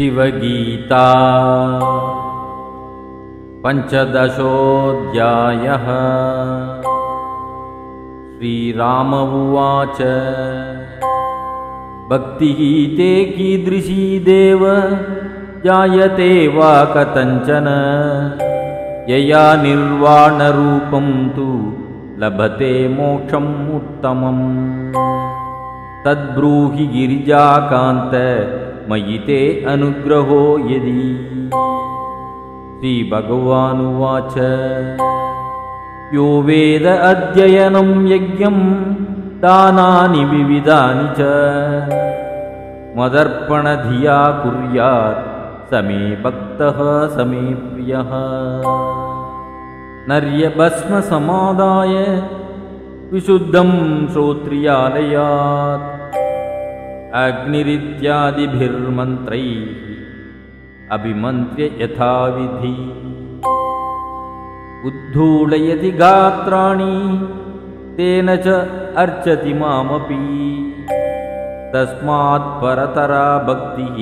शिवगीता। पञ्चदशोऽध्यायः। श्रीराम उवाच। भक्तिगीते कीदृशी देव? जायते वा कथञ्चन? यया निर्वाणरूपं तु लभते मोक्षम् उत्तमम्। तद्ब्रूहि गिरिजाकान्त मयि ते अनुग्रहो यदि। श्रीभगवानुवाच। यो वेद अध्ययनं यज्ञं दानानि विविधानि च। मदर्पणधिया कुर्यात् समे भक्तः समे प्रियः। नर्यभस्मसमादाय विशुद्धं श्रोत्रियालयात् अग्निरित्यादिभिर्मन्त्रैः अभिमन्त्र्य यथाविधि। उद्धूलयति गात्राणि तेन च अर्चति मामपि। तस्मात्परतरा भक्तिः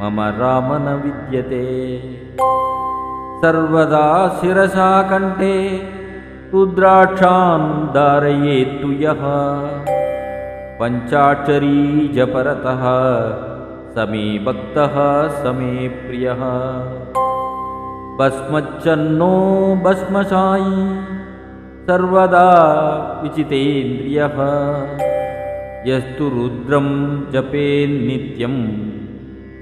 मम राम न विद्यते। सर्वदा शिरसा कण्ठे रुद्राक्षान् धारयेत्तु यः पञ्चाक्षरी जपरतः समे भक्तः समे प्रियः। भस्मच्चन्नो भस्मशायी सर्वदा विचितेन्द्रियः। यस्तु रुद्रं जपेन्नित्यं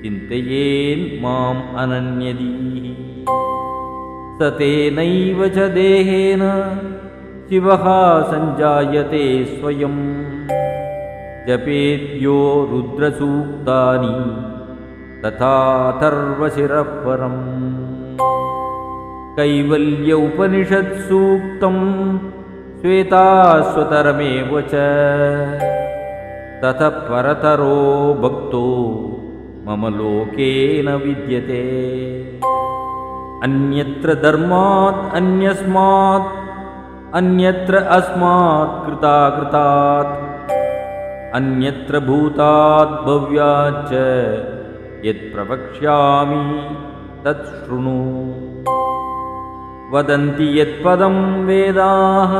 चिन्तयेन् माम् अनन्यदीः। स तेनैव च देहेन शिवः सञ्जायते स्वयम् जपेद्यो रुद्रसूक्तानि तथाथर्वशिरः परम् कैवल्य उपनिषत्सूक्तं श्वेतास्वतरमेव च। ततः परतरो भक्तो मम लोकेन विद्यते। अन्यत्र धर्मात् अन्यस्मात् अन्यत्र अस्मात् कृताकृतात् अन्यत्र भूताद्भव्याच्च यत्प्रवक्ष्यामि तत्शृणु वदन्ति यत्पदं वेदाः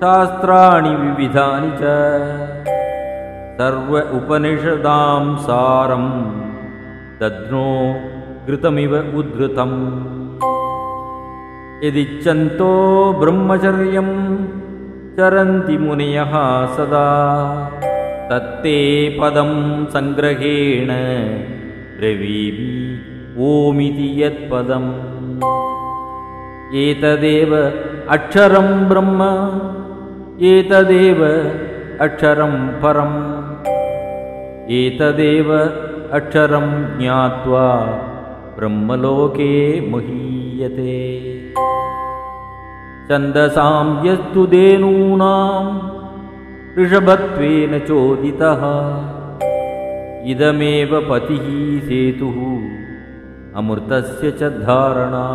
शास्त्राणि विविधानि च। सर्व उपनिषदां सारं दध्नो घृतमिव उद्धृतम्। यदिच्छन्तो ब्रह्मचर्यम् चरन्ति मुनयः सदा। तत्ते पदं सङ्ग्रहेण ब्रवीमि ओमिति यत्पदम्। एतदेव अक्षरं ब्रह्म एतदेव अक्षरं ज्ञात्वा ब्रह्मलोके महीयते छन्दसां यस्तु धेनूनां ऋषभत्वेन चोदितः। इदमेव पतिः सेतुः अमृतस्य च धारणा।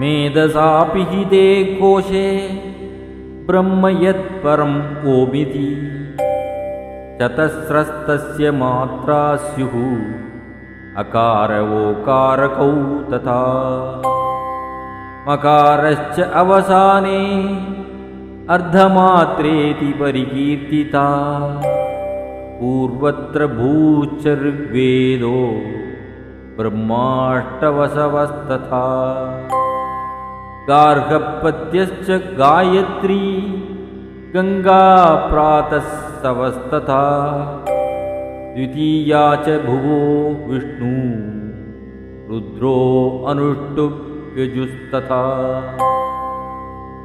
मेधसापि हि ते कोशे ब्रह्म यत्परम् ओमिति चतस्रस्तस्य मात्रा स्युः अकारवोकारकौ तथा मकारश्च अवसाने अर्धमात्रेति परिकीर्तिता। पूर्वत्र भूश्च ऋग्वेदो ब्रह्माष्टवसवस्तथा। गार्हपत्यश्च गायत्री गङ्गाप्रातःसवस्तथा द्वितीया च भुवो विष्णु रुद्रो अनुष्टुप् यजुस्तथा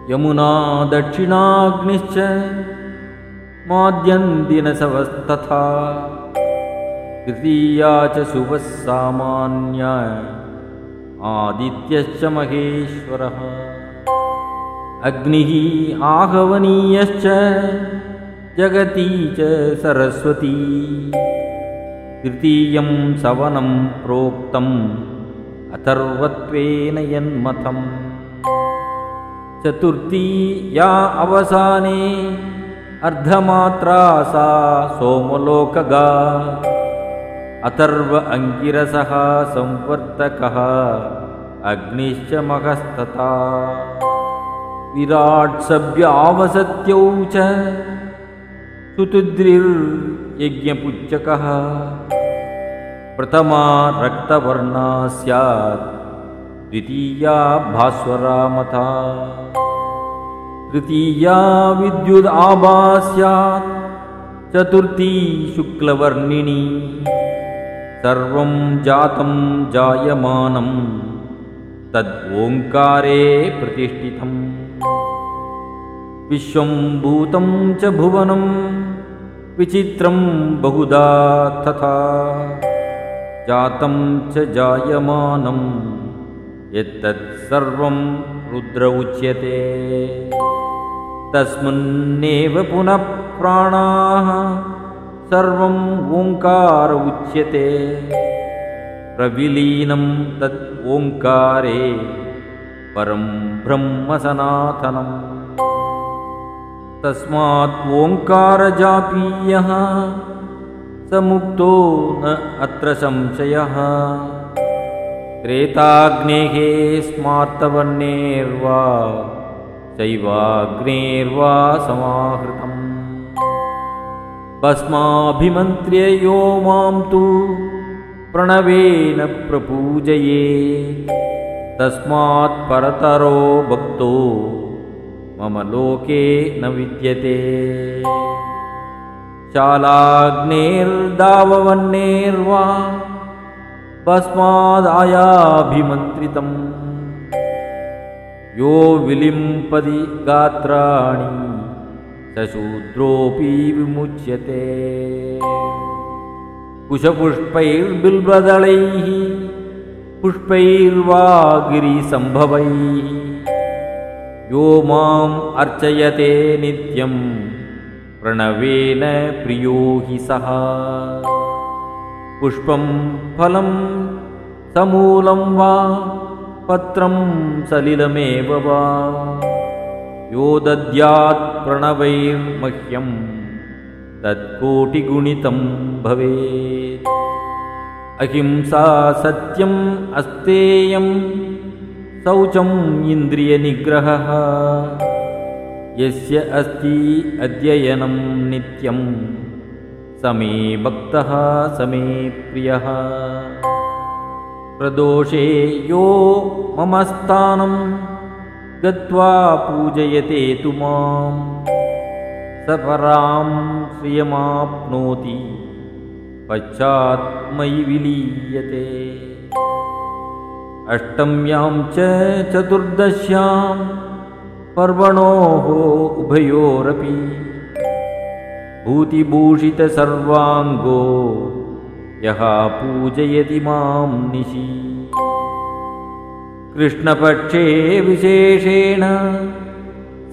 यमुना दक्षिणाग्निश्च माद्यन्दिनसवस्तथा। तृतीया च शुभः सामान्या आदित्यश्च महेश्वरः। अग्निः आहवनीयश्च जगती च सरस्वती। तृतीयं सवनं प्रोक्तम् अथर्वत्वेन यन्मतम् चतुर्थी या अवसाने अर्धमात्रा सा सोमलोकगा। अथर्व अङ्गिरसः संवर्तकः अग्निश्च महस्तथा। विराट्सव्यावसत्यौ च सुतुद्रिर्यज्ञपुच्चकः प्रथमा रक्तवर्णा स्यात्। द्वितीया भास्वरामथा। तृतीया विद्युदाभा स्यात्। चतुर्थी शुक्लवर्णिनी। सर्वं जातं जायमानं। तद् प्रतिष्ठितम्। विश्वं भूतं च भुवनं। विचित्रं बहुधा तथा जातं च जायमानं यत्तत् सर्वं रुद्र उच्यते। तस्मिन्नेव पुनः प्राणाः सर्वम् ओङ्कार उच्यते। प्रविलीनं तत् ओङ्कारे परं ब्रह्मसनातनम् तस्मात् ओङ्कारजापीयः स मुक्तो न अत्र संशयः। त्रेताग्नेः स्मार्तवर्णेर्वा चैवाग्नेर्वा समाहृतम्। भस्माभिमन्त्र्य यो मां तु प्रणवेन प्रपूजये। तस्मात् परतरो भक्तो मम लोके न विद्यते शालाग्नेर्दाववन्नेर्वा भस्मादायाभिमन्त्रितम्। यो विलिम्पदि गात्राणि सशूद्रोऽपि विमुच्यते। कुशपुष्पैर्बिल्बदलैः पुष्पैर्वा गिरिसम्भवैः यो माम् अर्चयते नित्यं प्रणवेन प्रियो हि सः पुष्पं फलं समूलं वा पत्रं सलिलमेव वा। यो दद्यात् प्रणवैर्मह्यं तत्कोटिगुणितं भवेत्। अहिंसा सत्यम् अस्तेयं शौचम् इन्द्रियनिग्रहः यस्य अस्ति अध्ययनं नित्यं। समे भक्तः समे प्रियः। प्रदोषे यो मम स्थानं गत्वा पूजयते तु मां सपरां श्रियमाप्नोति पश्चात्मयि विलीयते। अष्टम्यां च चतुर्दश्यां पर्वणोः उभयोरपि भूतिभूषितसर्वाङ्गो यः पूजयति मां निशि। कृष्णपक्षे विशेषेण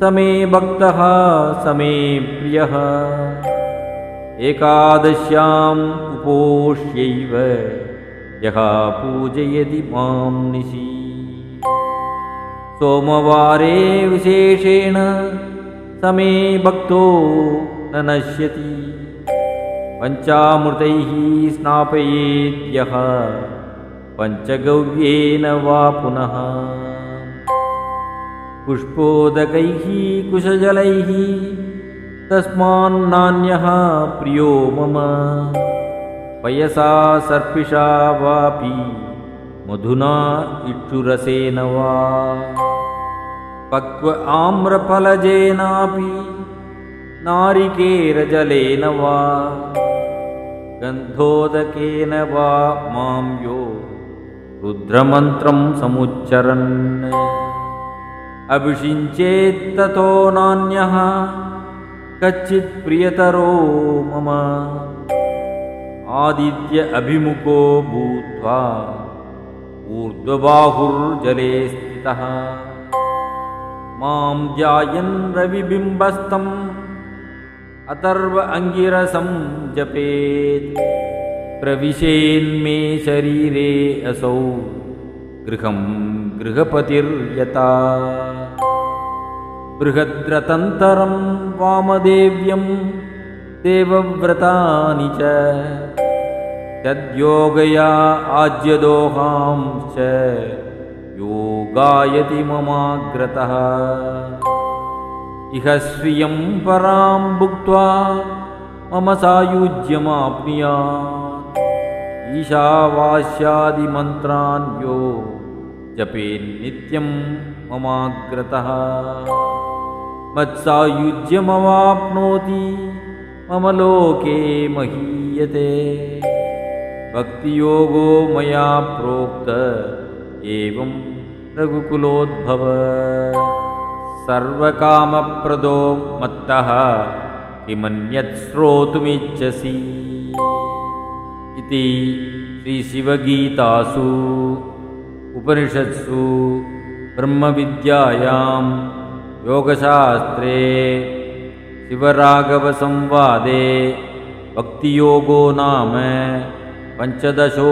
समे भक्तः समे प्रियः। एकादश्याम् उपोष्यैव यः पूजयति मां निशि सोमवारे विशेषेण समे भक्तो न नश्यति पञ्चामृतैः स्नापयेद्यः पञ्चगव्येन वा पुनः। पुष्पोदकैः कुशजलैः तस्मान्नान्यः प्रियो मम। पयसा सर्पिषा वापि मधुना इक्षुरसेन वा पक्व आम्रफलजेनापि नारिकेरजलेन वा गन्धोदकेन वा मां यो रुद्रमन्त्रं समुच्चरन्। अभिषिञ्चेत्ततो नान्यः कच्चित् प्रियतरो मम। आदित्य अभिमुखो भूत्वा ऊर्ध्वबाहुर्जले स्थितः मां ध्यायन् रविबिम्बस्तम्। अतर्व अङ्गिरसं जपेत्। प्रविशेन्मे शरीरे असौ। गृहं गृहपतिर्यता। बृहद्रतन्तरं वामदेव्यं देवव्रतानि च। तद्योगया आज्यदोहां च योगायति ममाग्रतः। इह स्वियं परां भुक्त्वा मम सायुज्यमाप्नुयात्। ईशावास्यादिमन्त्रान् यो जपेन्नित्यं ममाग्रतः। मत्सायुज्यमवाप्नोति मम लोके महीयते। भक्तियोगो मया प्रोक्त एवं रघुकुलोद्भव। सर्वकामप्रदो मत्तः किमन्यत् श्रोतुमिच्छसि इति श्रीशिवगीतासु उपनिषत्सु ब्रह्मविद्यायां योगशास्त्रे शिवराघवसंवादे भक्तियोगो नाम पञ्चदशोऽध्यायः